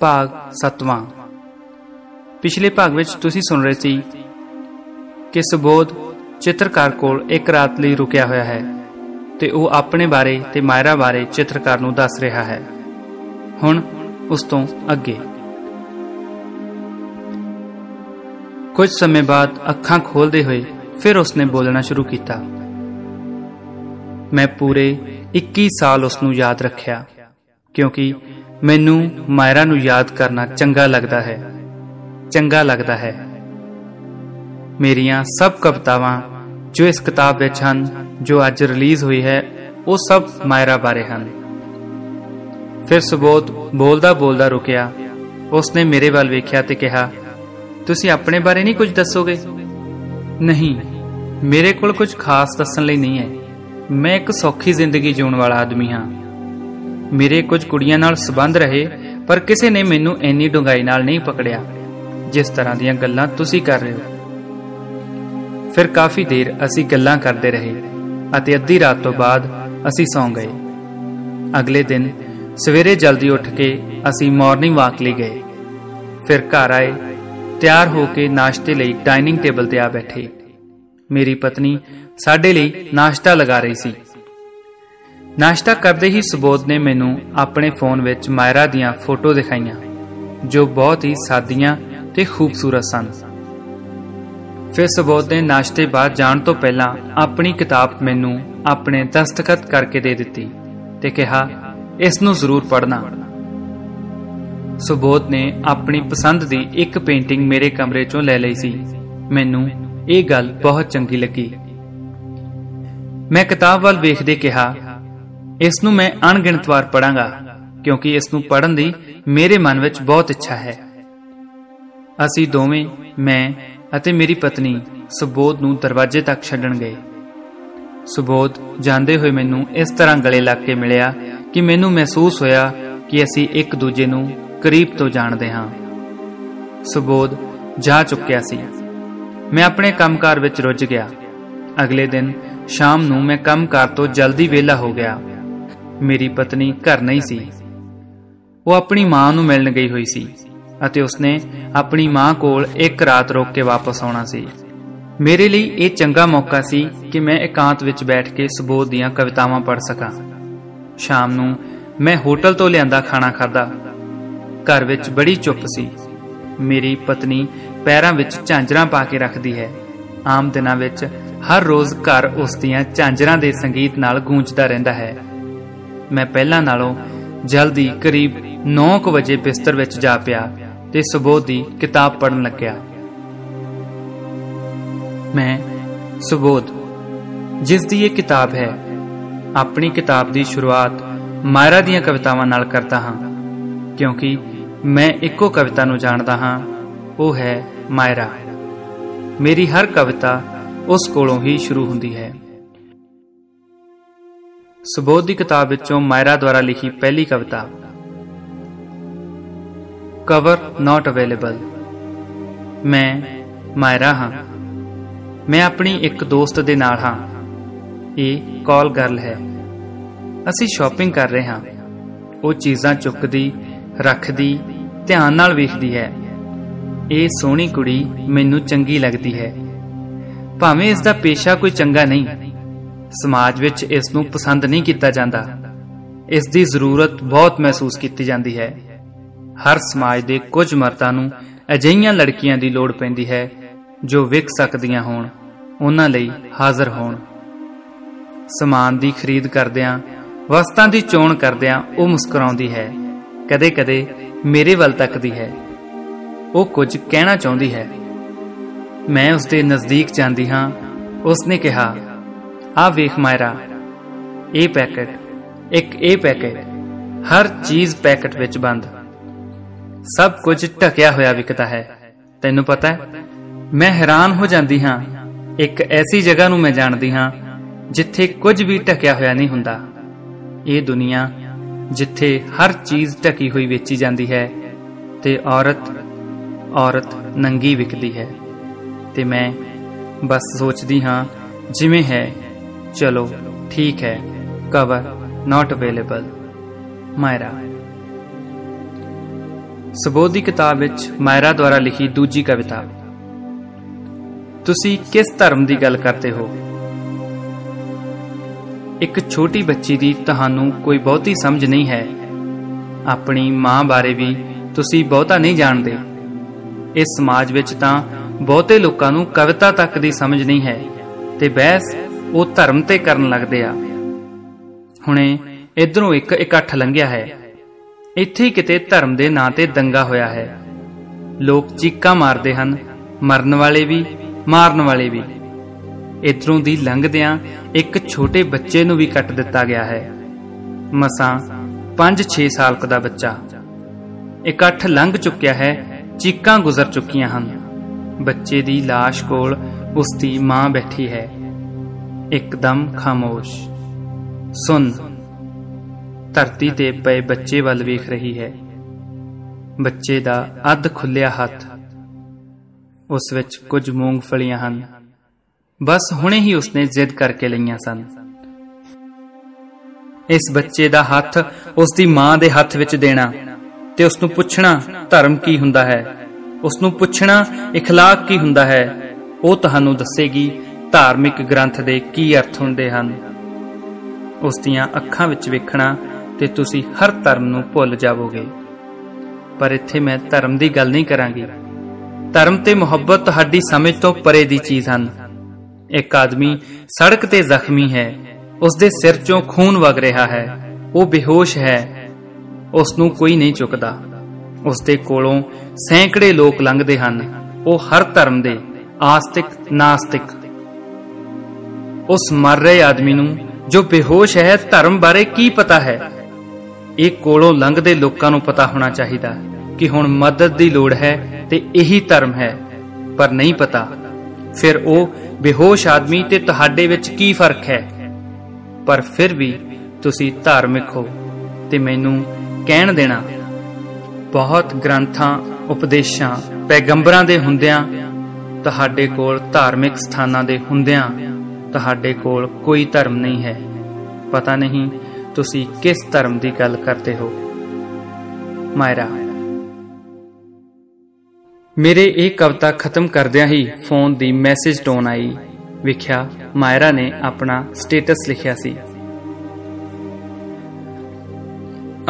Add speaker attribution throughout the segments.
Speaker 1: ਭਾਗ 7ਵਾਂ ਪਿਛਲੇ ਭਾਗ ਵਿੱਚ ਤੁਸੀਂ ਸੁਣ ਰਹੇ ਸੀ ਕਿ ਸੁਬੋਧ ਚਿੱਤਰਕਾਰ ਕੋਲ ਇੱਕ ਰਾਤ ਲਈ ਰੁਕਿਆ ਹੋਇਆ ਹੈ ਤੇ ਉਹ ਆਪਣੇ ਬਾਰੇ ਤੇ ਮਾਇਰਾ ਬਾਰੇ ਚਿੱਤਰਕਾਰ ਨੂੰ ਦੱਸ ਰਿਹਾ ਹੈ। ਹੁਣ ਉਸ ਤੋਂ ਅੱਗੇ। ਕੁਝ ਸਮੇਂ ਬਾਅਦ ਅੱਖਾਂ ਖੋਲਦੇ ਹੋਏ ਫਿਰ ਉਸਨੇ ਬੋਲਣਾ ਸ਼ੁਰੂ ਕੀਤਾ। ਮੈਂ ਪੂਰੇ 21 ਸਾਲ ਉਸ ਨੂੰ ਯਾਦ ਰੱਖਿਆ, ਕਿਉਂਕਿ ਮੈਨੂੰ ਮਾਇਰਾ ਨੂੰ ਯਾਦ ਕਰਨਾ ਚੰਗਾ ਲੱਗਦਾ ਹੈ। ਚੰਗਾ ਲੱਗਦਾ ਹੈ। ਮੇਰੀਆਂ ਸਭ ਕਵਿਤਾਵਾਂ ਜੋ ਇਸ ਕਿਤਾਬ ਵਿੱਚ ਹਨ, ਜੋ ਅੱਜ ਰਿਲੀਜ਼ ਹੋਈ ਹੈ, ਉਹ ਸਭ ਮਾਇਰਾ ਬਾਰੇ ਹਨ। ਫਿਰ ਸੁਬੋਧ ਬੋਲਦਾ ਬੋਲਦਾ ਰੁਕਿਆ। ਉਸਨੇ ਮੇਰੇ ਵੱਲ ਵੇਖਿਆ ਤੇ ਕਿਹਾ, ਤੁਸੀਂ ਆਪਣੇ ਬਾਰੇ ਨਹੀਂ ਕੁਝ ਦੱਸੋਗੇ? ਨਹੀਂ, ਮੇਰੇ ਕੋਲ ਕੁਝ ਖਾਸ ਦੱਸਣ ਲਈ ਨਹੀਂ ਹੈ। ਮੈਂ ਇੱਕ ਸੌਖੀ ਜ਼ਿੰਦਗੀ ਜਿਉਣ ਵਾਲਾ ਆਦਮੀ ਹਾਂ। ਮੇਰੇ ਕੁਝ ਕੁੜੀਆਂ ਨਾਲ ਸਬੰਧ ਰਹੇ, ਪਰ ਕਿਸੇ ਨੇ ਮੈਨੂੰ ਇੰਨੀ ਡੂੰਘਾਈ ਨਾਲ ਨਹੀਂ ਪਕੜਿਆ, ਜਿਸ ਤਰ੍ਹਾਂ ਦੀਆਂ ਗੱਲਾਂ ਤੁਸੀਂ ਕਰ ਰਹੇ ਹੋ। ਫਿਰ ਕਾਫੀ ਦੇਰ ਅਸੀਂ ਗੱਲਾਂ ਕਰਦੇ ਰਹੇ ਅਤੇ ਅੱਧੀ ਰਾਤ ਤੋਂ ਬਾਅਦ ਅਸੀਂ ਸੌਂ ਗਏ। ਅਗਲੇ ਦਿਨ ਸਵੇਰੇ ਜਲਦੀ ਉੱਠ ਕੇ ਅਸੀਂ ਮਾਰਨਿੰਗ ਵਾਕ ਲਈ ਗਏ। ਫਿਰ ਘਰ ਆਏ, ਤਿਆਰ ਹੋ ਕੇ ਨਾਸ਼ਤੇ ਲਈ ਡਾਈਨਿੰਗ ਟੇਬਲ ਤੇ ਆ ਬੈਠੇ। ਮੇਰੀ ਪਤਨੀ ਸਾਡੇ ਲਈ ਨਾਸ਼ਤਾ ਲਗਾ ਰਹੀ ਸੀ। ਨਾਸ਼ਤਾ ਕਰਦੇ ਹੀ ਸੁਬੋਧ ਨੇ ਮੈਨੂੰ ਆਪਣੇ ਫੋਨ ਵਿੱਚ ਮਾਇਰਾ ਦੀਆਂ ਫੋਟੋ ਦਿਖਾਈਆਂ, ਜੋ ਬਹੁਤ ਹੀ ਸਾਦੀਆਂ ਤੇ ਖੂਬਸੂਰਤ ਸਨ। ਫਿਰ ਸੁਬੋਧ ਨੇ ਨਾਸ਼ਤੇ ਬਾਅਦ ਜਾਣ ਤੋਂ ਪਹਿਲਾਂ ਆਪਣੀ ਕਿਤਾਬ ਮੈਨੂੰ ਆਪਣੇ ਦਸਤਖਤ ਕਰਕੇ ਦੇ ਦਿੱਤੀ ਤੇ ਕਿਹਾ, ਇਸ ਨੂੰ ਜ਼ਰੂਰ ਪੜ੍ਹਨਾ। ਸੁਬੋਧ ਨੇ ਆਪਣੀ ਪਸੰਦ ਦੀ ਇੱਕ ਪੇਂਟਿੰਗ ਮੇਰੇ ਕਮਰੇ ਚੋਂ ਲੈ ਲਈ ਸੀ। ਮੈਨੂੰ ਇਹ ਗੱਲ ਬਹੁਤ ਚੰਗੀ ਲੱਗੀ। ਮੈਂ ਕਿਤਾਬ ਵੱਲ ਵੇਖਦੇ ਕਿਹਾ ਇਸ ਨੂੰ ਮੈਂ ਅਣਗਿਣਤ ਵਾਰ ਪੜਾਂਗਾ ਕਿਉਂਕਿ ਇਸ ਨੂੰ ਪੜਨ ਦੀ ਮੇਰੇ ਮਨ ਵਿੱਚ ਬਹੁਤ ਇੱਛਾ ਹੈ। ਅਸੀਂ ਦੋਵੇਂ, ਮੈਂ ਅਤੇ ਮੇਰੀ ਪਤਨੀ ਸੁਬੋਧ ਨੂੰ ਦਰਵਾਜ਼ੇ ਤੱਕ ਛੱਡਣ ਗਏ। ਸੁਬੋਧ ਜਾਂਦੇ ਹੋਏ ਮੈਨੂੰ ਇਸ ਤਰ੍ਹਾਂ ਗਲੇ ਲੱਗ ਕੇ ਮਿਲਿਆ ਕਿ ਮੈਨੂੰ ਮਹਿਸੂਸ ਹੋਇਆ ਕਿ ਅਸੀਂ ਇੱਕ ਦੂਜੇ ਨੂੰ ਕਰੀਬ ਤੋਂ ਜਾਣਦੇ ਹਾਂ। ਸੁਬੋਧ ਜਾ ਚੁੱਕਿਆ ਸੀ। ਮੈਂ ਆਪਣੇ ਕੰਮਕਾਰ ਵਿੱਚ ਰੁੱਝ ਗਿਆ। ਅਗਲੇ ਦਿਨ ਸ਼ਾਮ ਨੂੰ ਮੈਂ ਕੰਮਕਾਰ ਤੋਂ ਜਲਦੀ ਵਿਹਲਾ ਹੋ ਗਿਆ। ਮੇਰੀ ਪਤਨੀ ਘਰ ਨਹੀਂ ਸੀ। ਉਹ ਆਪਣੀ ਮਾਂ ਨੂੰ ਮਿਲਣ ਗਈ ਹੋਈ ਸੀ ਅਤੇ ਉਸਨੇ ਆਪਣੀ ਮਾਂ ਕੋਲ ਇੱਕ ਰਾਤ ਰੁਕ ਕੇ ਵਾਪਸ ਆਉਣਾ ਸੀ। ਮੇਰੇ ਲਈ ਇਹ ਚੰਗਾ ਮੌਕਾ ਸੀ ਕਿ ਮੈਂ ਇਕਾਂਤ ਵਿੱਚ ਬੈਠ ਕੇ ਸੁਬੋਧ ਦੀਆਂ ਕਵਿਤਾਵਾਂ ਪੜ੍ਹ ਸਕਾਂ। ਸ਼ਾਮ ਨੂੰ ਮੈਂ ਹੋਟਲ ਤੋਂ ਲਿਆਂਦਾ ਖਾਣਾ ਖਾਦਾ ਘਰ ਵਿੱਚ ਬੜੀ ਚੁੱਪ ਸੀ। ਮੇਰੀ ਪਤਨੀ ਪੈਰਾਂ ਵਿੱਚ ਝਾਂਜਰਾਂ ਪਾ ਕੇ ਰੱਖਦੀ ਹੈ। ਆਮ ਦਿਨਾਂ ਵਿੱਚ ਹਰ ਰੋਜ਼ ਘਰ ਉਸ ਦੀਆਂ ਝਾਂਜਰਾਂ ਦੇ ਸੰਗੀਤ ਨਾਲ ਗੂੰਜਦਾ ਰਹਿੰਦਾ ਹੈ। ਮੈਂ ਪਹਿਲਾਂ ਨਾਲੋਂ ਜਲਦੀ ਕਰੀਬ 9:00 ਵਜੇ ਬਿਸਤਰ ਵਿੱਚ ਜਾ ਪਿਆ ਤੇ ਸੁਬੋਧ ਦੀ ਕਿਤਾਬ ਪੜ੍ਹਨ ਲੱਗਿਆ। ਮੈਂ ਸੁਬੋਧ, ਜਿਸ ਦੀ ਇਹ ਕਿਤਾਬ ਹੈ, ਆਪਣੀ ਕਿਤਾਬ ਦੀ ਸ਼ੁਰੂਆਤ ਮਾਇਰਾ ਦੀਆਂ ਕਵਿਤਾਵਾਂ ਨਾਲ ਕਰਦਾ ਹਾਂ, ਕਿਉਂਕਿ ਮੈਂ ਇੱਕੋ ਕਵਿਤਾ ਨੂੰ ਜਾਣਦਾ ਹਾਂ, ਉਹ ਹੈ ਮਾਇਰਾ। ਮੇਰੀ ਹਰ ਕਵਿਤਾ ਉਸ ਕੋਲੋਂ ਹੀ ਸ਼ੁਰੂ ਹੁੰਦੀ ਹੈ। ਸੁਬੋਧ ਦੀ ਕਿਤਾਬ ਵਿੱਚੋਂ ਮਾਇਰਾ ਦੁਆਰਾ ਲਿਖੀ ਪਹਿਲੀ ਕਵਿਤਾ। ਕਵਰ ਨਾਟ ਅਵੇਲੇਬਲ ਮੈਂ ਮਾਇਰਾ ਹਾਂ। ਮੈਂ ਆਪਣੀ ਇੱਕ ਦੋਸਤ ਦੇ ਨਾਲ ਹਾਂ। ਇਹ ਕਾਲ ਗਰਲ ਹੈ। ਅਸੀਂ ਸ਼ਾਪਿੰਗ ਕਰ ਰਹੇ ਹਾਂ। ਉਹ ਚੀਜ਼ਾਂ ਚੁੱਕਦੀ, ਰੱਖਦੀ, ਧਿਆਨ ਨਾਲ ਵੇਖਦੀ ਹੈ। ਇਹ ਸੋਹਣੀ ਕੁੜੀ ਮੈਨੂੰ ਚੰਗੀ ਲੱਗਦੀ ਹੈ। ਭਾਵੇਂ ਇਸ ਦਾ ਪੇਸ਼ਾ ਕੋਈ ਚੰਗਾ ਨਹੀਂ ਸਮਾਜ ਵਿੱਚ ਇਸ ਨੂੰ ਪਸੰਦ ਨਹੀਂ ਕੀਤਾ ਜਾਂਦਾ। ਇਸ ਦੀ ਜ਼ਰੂਰਤ ਬਹੁਤ ਮਹਿਸੂਸ ਕੀਤੀ ਜਾਂਦੀ ਹੈ। ਹਰ ਸਮਾਜ ਦੇ ਕੁਝ ਮਰਦਾਂ ਨੂੰ ਅਜਿਹੀਆਂ ਲੜਕੀਆਂ ਦੀ ਲੋੜ ਪੈਂਦੀ ਹੈ, ਜੋ ਵਿਕ ਸਕਦੀਆਂ ਹੋਣ, ਉਹਨਾਂ ਲਈ ਹਾਜ਼ਰ ਹੋਣ। ਸਮਾਨ ਦੀ ਖਰੀਦ ਕਰਦਿਆਂ, ਵਸਤਾਂ ਦੀ ਚੋਣ ਕਰਦਿਆਂ ਉਹ ਮੁਸਕਰਾਉਂਦੀ ਹੈ। ਕਦੇ-ਕਦੇ ਮੇਰੇ ਵੱਲ ਤੱਕਦੀ ਹੈ। ਉਹ ਕੁਝ ਕਹਿਣਾ ਚਾਹੁੰਦੀ ਹੈ। ਮੈਂ ਉਸ ਦੇ ਨਜ਼ਦੀਕ ਜਾਂਦੀ ਹਾਂ। ਉਸ ਨੇ ਕਿਹਾ ਆ ਵੇਖ ਮਾਇਰਾ, ਇਹ ਪੈਕੇਟ, ਇੱਕ ਇਹ ਪੈਕੇਟ, ਹਰ ਚੀਜ਼ ਪੈਕੇਟ ਵਿੱਚ ਬੰਦ। ਸਭ ਕੁਝ ਢਕਿਆ ਹੋਇਆ ਵਿਕਦਾ ਹੈ। ਤੈਨੂੰ ਪਤਾ ਹੈ, ਮੈਂ ਹੈਰਾਨ ਹੋ ਜਾਂਦੀ ਹਾਂ। ਇੱਕ ਐਸੀ ਜਗ੍ਹਾ ਨੂੰ ਮੈਂ ਜਾਣਦੀ ਹਾਂ, ਜਿੱਥੇ ਕੁਝ ਵੀ ਢਕਿਆ ਹੋਇਆ ਨਹੀਂ ਹੁੰਦਾ। ਇਹ ਦੁਨੀਆ, ਜਿੱਥੇ ਹਰ ਚੀਜ਼ ਢਕੀ ਹੋਈ ਵੇਚੀ ਜਾਂਦੀ ਹੈ, ਤੇ ਔਰਤ ਔਰਤ ਨੰਗੀ ਵਿਕਦੀ ਹੈ। ਤੇ ਮੈਂ ਬਸ ਸੋਚਦੀ ਹਾਂ, ਜਿਵੇਂ ਹੈ ਚਲੋ, ਠੀਕ ਹੈ। ਕਵਰ ਨਾਟ ਅਵੇਲੇਬਲ ਮਾਇਰਾ। ਸਬੋਧ ਦੀ ਕਿਤਾਬ ਵਿੱਚ ਮਾਇਰਾ ਦੁਆਰਾ ਲਿਖੀ ਦੂਜੀ ਕਵਿਤਾ। ਤੁਸੀਂ ਕਿਸ ਧਰਮ ਦੀ ਗੱਲ ਕਰਦੇ ਹੋ? ਇੱਕ ਛੋਟੀ ਬੱਚੀ ਦੀ ਤੁਹਾਨੂੰ ਕੋਈ ਬਹੁਤੀ ਸਮਝ ਨਹੀਂ ਹੈ। ਆਪਣੀ ਮਾਂ ਬਾਰੇ ਵੀ ਤੁਸੀਂ ਬਹੁਤਾ ਨਹੀਂ ਜਾਣਦੇ। ਇਸ ਸਮਾਜ ਵਿੱਚ ਤਾਂ ਬਹੁਤੇ ਲੋਕਾਂ ਨੂੰ ਕਵਿਤਾ ਤੱਕ ਦੀ ਸਮਝ ਨਹੀਂ ਹੈ। ਤੇ ਬਹਿਸ ਉਹ ਧਰਮ ਤੇ ਕਰਨ ਲੱਗਦੇ ਆ। ਹੁਣੇ ਇਧਰੋਂ ਇੱਕ ਇਕੱਠ ਲੰਘਿਆ ਹੈ। ਇੱਥੇ ਕਿਤੇ ਧਰਮ ਦੇ ਨਾਂ ਤੇ ਦੰਗਾ ਹੋਇਆ ਹੈ। ਲੋਕ ਚੀਕਾਂ ਮਾਰਦੇ ਹਨ, ਮਰਨ ਵਾਲੇ ਵੀ, ਮਾਰਨ ਵਾਲੇ ਵੀ। ਇਧਰੋਂ ਦੀ ਲੰਘਦਿਆਂ ਇੱਕ ਛੋਟੇ ਬੱਚੇ ਨੂੰ ਵੀ ਕੱਟ ਦਿੱਤਾ ਗਿਆ ਹੈ। ਮਸਾਂ 5-6 ਸਾਲ ਦਾ ਬੱਚਾ। ਇਕੱਠ ਲੰਘ ਚੁੱਕਿਆ ਹੈ, ਚੀਕਾਂ ਗੁਜ਼ਰ ਚੁੱਕੀਆਂ ਹਨ। ਬੱਚੇ ਦੀ লাশ ਕੋਲ ਉਸ ਦੀ ਮਾਂ ਬੈਠੀ ਹੈ। ਇੱਕਦਮ ਖਾਮੋਸ਼ ਸੁਣ ਧਰਤੀ ਤੇ ਪਏ ਬੱਚੇ ਵੱਲ ਵੇਖ ਰਹੀ ਹੈ ਬੱਚੇ ਦਾ ਅੱਧ ਖੁੱਲਿਆ ਹੱਥ ਉਸ ਵਿੱਚ ਕੁਝ ਮੂੰਗਫਲੀਆਂ ਹਨ ਬਸ ਹੁਣੇ ਹੀ ਉਸਨੇ ਜ਼ਿੱਦ ਕਰਕੇ ਲਈਆਂ ਸਨ ਇਸ ਬੱਚੇ ਦਾ ਹੱਥ ਉਸ ਦੀ ਮਾਂ ਦੇ ਹੱਥ ਵਿੱਚ ਦੇਣਾ ਤੇ ਉਸ ਨੂੰ ਪੁੱਛਣਾ ਧਰਮ ਕੀ ਹੁੰਦਾ ਹੈ ਉਸ ਨੂੰ ਪੁੱਛਣਾ اخلاق ਕੀ ਹੁੰਦਾ ਹੈ ਉਹ ਤੁਹਾਨੂੰ ਦੱਸੇਗੀ ਧਾਰਮਿਕ ਗ੍ਰੰਥ ਦੇ ਕੀ ਅਰਥ ਹੁੰਦੇ ਹਨ? ਉਸ ਦੀਆਂ ਅੱਖਾਂ ਵਿੱਚ ਵੇਖਣਾ ਤੇ ਤੁਸੀਂ ਹਰ ਧਰਮ ਨੂੰ ਭੁੱਲ ਜਾਵੋਗੇ। ਪਰ ਇੱਥੇ ਮੈਂ ਧਰਮ ਦੀ ਗੱਲ ਨਹੀਂ ਕਰਾਂਗੀ। ਧਰਮ ਤੇ ਮੁਹੱਬਤ ਤੁਹਾਡੀ ਸਮਝ ਤੋਂ ਪਰੇ ਦੀ ਚੀਜ਼ ਹਨ। ਇੱਕ ਆਦਮੀ ਸੜਕ ਤੇ ਜ਼ਖਮੀ ਹੈ। ਉਸ ਦੇ ਸਿਰ ਚੋਂ ਖੂਨ ਵਗ ਰਿਹਾ ਹੈ। ਉਹ ਬੇਹੋਸ਼ ਹੈ। ਉਸ ਨੂੰ ਕੋਈ ਨਹੀਂ ਚੁੱਕਦਾ। ਉਸ ਦੇ ਕੋਲੋਂ ਸੈਂਕੜੇ ਲੋਕ ਲੰਘਦੇ ਹਨ। ਉਹ ਹਰ ਧਰਮ ਦੇ ਆਸਤਿਕ ਨਾਸਤਿਕ ਉਸ ਮਰ ਰਹੇ ਆਦਮੀ ਨੂੰ, ਜੋ ਬੇਹੋਸ਼ ਹੈ, ਧਰਮ ਬਾਰੇ ਕੀ ਪਤਾ ਹੈ? ਇਹ ਕੋਲੋਂ ਲੰਘਦੇ ਲੋਕਾਂ ਨੂੰ ਪਤਾ ਹੋਣਾ ਚਾਹੀਦਾ ਕਿ ਹੁਣ ਮਦਦ ਦੀ ਲੋੜ ਹੈ ਤੇ ਇਹੀ ਧਰਮ ਹੈ। ਪਰ ਨਹੀਂ ਪਤਾ, ਫਿਰ ਉਹ ਬੇਹੋਸ਼ ਆਦਮੀ ਤੇ ਤੁਹਾਡੇ ਵਿੱਚ ਕੀ ਫ਼ਰਕ ਹੈ? ਪਰ ਫਿਰ ਵੀ ਤੁਸੀਂ ਧਾਰਮਿਕ ਹੋ ਤੇ ਮੈਨੂੰ ਕਹਿਣ ਦੇਣਾ, ਬਹੁਤ ਗ੍ਰੰਥਾਂ, ਉਪਦੇਸ਼ਾਂ, ਪੈਗੰਬਰਾਂ ਦੇ ਹੁੰਦਿਆਂ, ਤੁਹਾਡੇ ਕੋਲ ਧਾਰਮਿਕ ਸਥਾਨਾਂ ਦੇ ਹੁੰਦਿਆਂ ਤੁਹਾਡੇ ਕੋਲ ਕੋਈ ਧਰਮ ਨਹੀਂ ਹੈ। ਪਤਾ ਨਹੀਂ ਤੁਸੀਂ ਕਿਸ ਧਰਮ ਦੀ ਗੱਲ ਕਰਦੇ ਹੋ। ਮਾਇਰਾ। ਮੇਰੇ ਇਹ ਕਵਿਤਾ ਖਤਮ ਕਰਦਿਆਂ ਹੀ ਫੋਨ ਦੀ ਮੈਸੇਜ ਟੋਨ ਆਈ। ਵਿਖਿਆ ਮਾਇਰਾ ਨੇ ਆਪਣਾ ਸਟੇਟਸ ਲਿਖਿਆ ਸੀ।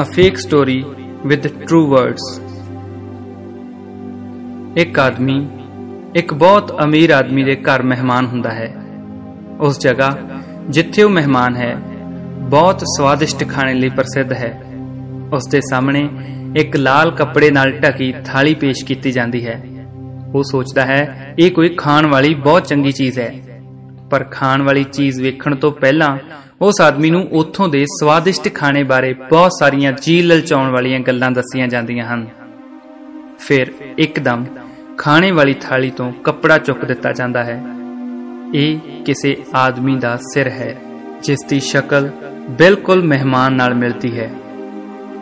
Speaker 1: A fake story with true words ਇੱਕ ਆਦਮੀ, ਇੱਕ ਬਹੁਤ ਅਮੀਰ ਆਦਮੀ ਦੇ ਘਰ ਮਹਿਮਾਨ ਹੁੰਦਾ ਹੈ। ਉਸ ਜਗ੍ਹਾ ਜਿੱਥੇ ਉਹ ਮਹਿਮਾਨ ਹੈ, ਬਹੁਤ ਸਵਾਦਿਸ਼ਟ ਖਾਣੇ ਲਈ ਪ੍ਰਸਿੱਧ ਹੈ। ਉਸ ਦੇ ਸਾਹਮਣੇ ਇੱਕ ਲਾਲ ਕੱਪੜੇ ਨਾਲ ਢਕੀ ਥਾਲੀ ਪੇਸ਼ ਕੀਤੀ ਜਾਂਦੀ ਹੈ। ਉਹ ਸੋਚਦਾ ਹੈ, ਇਹ ਕੋਈ ਖਾਣ ਵਾਲੀ ਬਹੁਤ ਚੰਗੀ ਚੀਜ਼ ਹੈ। ਪਰ ਖਾਣ ਵਾਲੀ ਚੀਜ਼ ਵੇਖਣ ਤੋਂ ਪਹਿਲਾਂ ਉਸ ਆਦਮੀ ਨੂੰ ਉੱਥੋਂ ਦੇ ਸਵਾਦਿਸ਼ਟ ਖਾਣੇ ਬਾਰੇ ਬਹੁਤ ਸਾਰੀਆਂ ਜੀ ਲਲਚਾਉਣ ਵਾਲੀਆਂ ਗੱਲਾਂ ਦੱਸੀਆਂ ਜਾਂਦੀਆਂ ਹਨ। ਫਿਰ ਇੱਕਦਮ ਖਾਣੇ ਵਾਲੀ ਥਾਲੀ ਤੋਂ ਕੱਪੜਾ ਚੁੱਕ ਦਿੱਤਾ ਜਾਂਦਾ ਹੈ। ਇਹ ਕਿਸੇ ਆਦਮੀ ਦਾ ਸਿਰ ਹੈ, ਜਿਸ ਦੀ ਸ਼ਕਲ ਬਿਲਕੁਲ ਮਹਿਮਾਨ ਨਾਲ ਮਿਲਦੀ ਹੈ।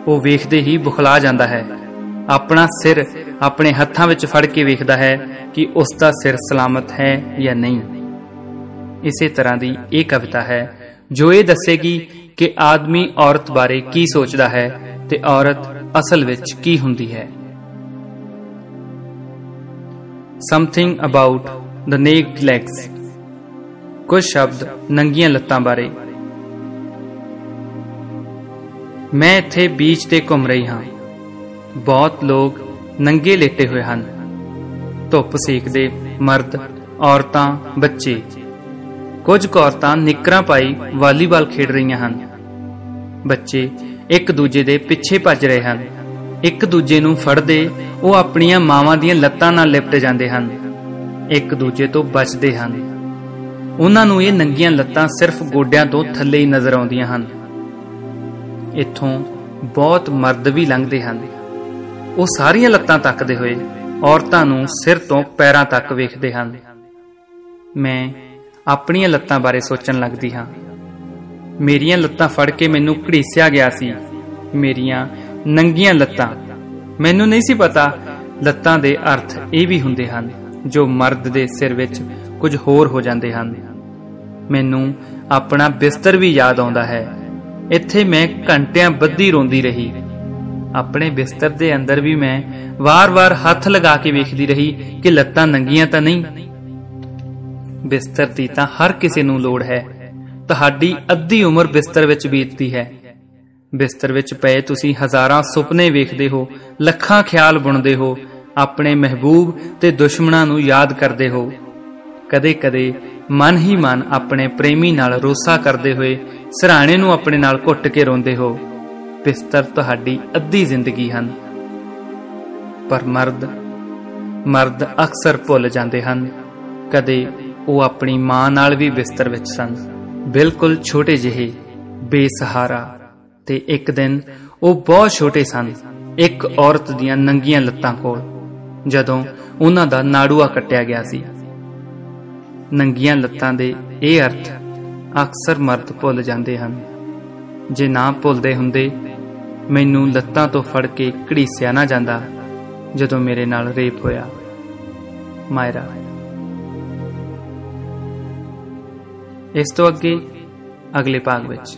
Speaker 1: ਉਹ ਵੇਖਦੇ ਹੀ ਬੁਖਲਾ ਜਾਂਦਾ ਹੈ। ਆਪਣਾ ਸਿਰ ਆਪਣੇ ਹੱਥਾਂ ਵਿੱਚ ਫੜ ਕੇ ਵੇਖਦਾ ਹੈ ਕਿ ਉਸ ਦਾ ਸਿਰ ਸਲਾਮਤ ਹੈ ਜਾਂ ਨਹੀਂ। ਇਸੇ ਤਰ੍ਹਾਂ ਦੀ ਇਹ ਕਵਿਤਾ ਹੈ, ਜੋ ਇਹ ਦੱਸੇਗੀ ਕਿ ਆਦਮੀ ਔਰਤ ਬਾਰੇ ਕੀ ਸੋਚਦਾ ਹੈ ਤੇ ਔਰਤ ਅਸਲ ਵਿੱਚ ਕੀ ਹੁੰਦੀ ਹੈ। Something about the naked legs ਕੁਝ ਸ਼ਬਦ ਨੰਗੀਆਂ ਲੱਤਾਂ ਬਾਰੇ। ਮੈਂ ਇੱਥੇ ਬੀਚ ਤੇ ਘੁੰਮ ਰਹੀ ਹਾਂ। ਬਹੁਤ ਲੋਕ ਨੰਗੇ ਲੇਟੇ ਹੋਏ ਹਨ। ਧੁੱਪ ਸੇਕਦੇ ਮਰਦ, ਔਰਤਾਂ, ਬੱਚੇ। ਕੁਝ ਔਰਤਾਂ ਨਿਕਰਾਂ ਪਾਈ ਵਾਲੀਬਾਲ ਖੇਡ ਰਹੀਆਂ ਹਨ। ਬੱਚੇ ਇੱਕ ਦੂਜੇ ਦੇ ਪਿੱਛੇ ਭੱਜ ਰਹੇ ਹਨ। ਇੱਕ ਦੂਜੇ ਨੂੰ ਫੜਦੇ ਉਹ ਆਪਣੀਆਂ ਮਾਵਾਂ ਦੀਆਂ ਲੱਤਾਂ ਨਾਲ ਲਿਪਟ ਜਾਂਦੇ ਹਨ। ਇੱਕ ਦੂਜੇ ਤੋਂ ਬਚਦੇ ਹਨ। ਉਹਨਾਂ ਨੂੰ ਇਹ ਨੰਗੀਆਂ ਲੱਤਾਂ ਸਿਰਫ ਗੋਡਿਆਂ ਤੋਂ ਥੱਲੇ ਹੀ ਨਜ਼ਰ ਆਉਂਦੀਆਂ ਹਨ। ਇੱਥੋਂ ਬਹੁਤ ਮਰਦ ਵੀ ਲੰਘਦੇ ਹਨ। ਉਹ ਸਾਰੀਆਂ ਲੱਤਾਂ ਤੱਕਦੇ ਹੋਏ ਔਰਤਾਂ ਨੂੰ ਸਿਰ ਤੋਂ ਪੈਰਾਂ ਤੱਕ ਵੇਖਦੇ ਹਨ। ਮੈਂ ਆਪਣੀਆਂ ਲੱਤਾਂ ਬਾਰੇ ਸੋਚਣ ਲੱਗਦੀ ਹਾਂ। ਮੇਰੀਆਂ ਲੱਤਾਂ ਫੜ ਕੇ ਮੈਨੂੰ ਘੜੀਸਿਆ ਗਿਆ ਸੀ। ਮੇਰੀਆਂ ਨੰਗੀਆਂ ਲੱਤਾਂ। ਮੈਨੂੰ ਨਹੀਂ ਸੀ ਪਤਾ ਲੱਤਾਂ ਦੇ ਅਰਥ ਇਹ ਵੀ ਹੁੰਦੇ ਹਨ, ਜੋ ਮਰਦ ਦੇ ਸਿਰ ਵਿੱਚ ਕੁਝ ਹੋਰ ਹੋ ਜਾਂਦੇ ਹਨ। ਮੈਨੂੰ ਆਪਣਾ ਬਿਸਤਰ ਵੀ ਯਾਦ ਆਉਂਦਾ ਹੈ। ਇੱਥੇ ਮੈਂ ਘੰਟਿਆਂ ਬੱਧੀ ਰੋਂਦੀ ਰਹੀ। ਆਪਣੇ ਬਿਸਤਰ ਦੇ ਅੰਦਰ ਵੀ ਮੈਂ ਵਾਰ-ਵਾਰ ਹੱਥ ਲਗਾ ਕੇ ਵੇਖਦੀ ਰਹੀ ਕਿ ਲੱਤਾਂ ਨੰਗੀਆਂ ਤਾਂ ਨਹੀਂ। ਬਿਸਤਰ ਦੀ ਤਾਂ ਹਰ ਕਿਸੇ ਨੂੰ ਲੋੜ ਹੈ। ਤੁਹਾਡੀ ਅੱਧੀ ਉਮਰ ਬਿਸਤਰ ਵਿੱਚ ਬੀਤਦੀ ਹੈ। ਬਿਸਤਰ ਵਿੱਚ ਪਏ ਤੁਸੀਂ ਹਜ਼ਾਰਾਂ ਸੁਪਨੇ ਵੇਖਦੇ ਹੋ, ਲੱਖਾਂ ਖਿਆਲ ਬੁਣਦੇ ਹੋ, ਆਪਣੇ ਮਹਿਬੂਬ ਤੇ ਦੁਸ਼ਮਣਾਂ ਨੂੰ ਯਾਦ ਕਰਦੇ ਹੋ। ਕਦੇ-ਕਦੇ ਮਨ ਹੀ ਮਨ ਆਪਣੇ ਪ੍ਰੇਮੀ ਨਾਲ ਰੋਸਾ ਕਰਦੇ ਹੋਏ ਸਰਾਣੇ ਨੂੰ ਆਪਣੇ ਨਾਲ ਘੁੱਟ ਕੇ ਰੋਂਦੇ ਹੋ। ਬਿਸਤਰ ਤੁਹਾਡੀ ਅੱਧੀ ਜ਼ਿੰਦਗੀ ਹਨ। ਪਰ ਮਰਦ ਮਰਦ ਅਕਸਰ ਭੁੱਲ ਜਾਂਦੇ ਹਨ। ਕਦੇ ਉਹ ਆਪਣੀ ਮਾਂ ਨਾਲ ਵੀ ਬਿਸਤਰ ਵਿੱਚ ਸਨ। ਬਿਲਕੁਲ ਛੋਟੇ ਜਿਹੇ, ਬੇਸਹਾਰਾ ਤੇ ਇੱਕ ਦਿਨ ਉਹ ਬਹੁਤ ਛੋਟੇ ਸਨ, ਇੱਕ ਔਰਤ ਦੀਆਂ ਨੰਗੀਆਂ ਲੱਤਾਂ ਕੋਲ, ਜਦੋਂ ਉਹਨਾਂ ਦਾ ਨਾੜੂਆ ਕੱਟਿਆ ਗਿਆ ਸੀ। ਨੰਗੀਆਂ ਲੱਤਾਂ ਦੇ ਇਹ ਅਰਥ ਅਕਸਰ ਮਰਦ ਭੁੱਲ ਜਾਂਦੇ ਹਨ। ਜੇ ਨਾ ਭੁੱਲਦੇ ਹੁੰਦੇ, ਮੈਨੂੰ ਲੱਤਾਂ ਤੋਂ ਫੜ ਕੇ ਘੜੀਸਿਆ ਨਾ ਜਾਂਦਾ, ਜਦੋਂ ਮੇਰੇ ਨਾਲ ਰੇਪ ਹੋਇਆ। ਮਾਇਰਾ। ਇਸ ਤੋਂ ਅੱਗੇ ਅਗਲੇ ਭਾਗ ਵਿੱਚ।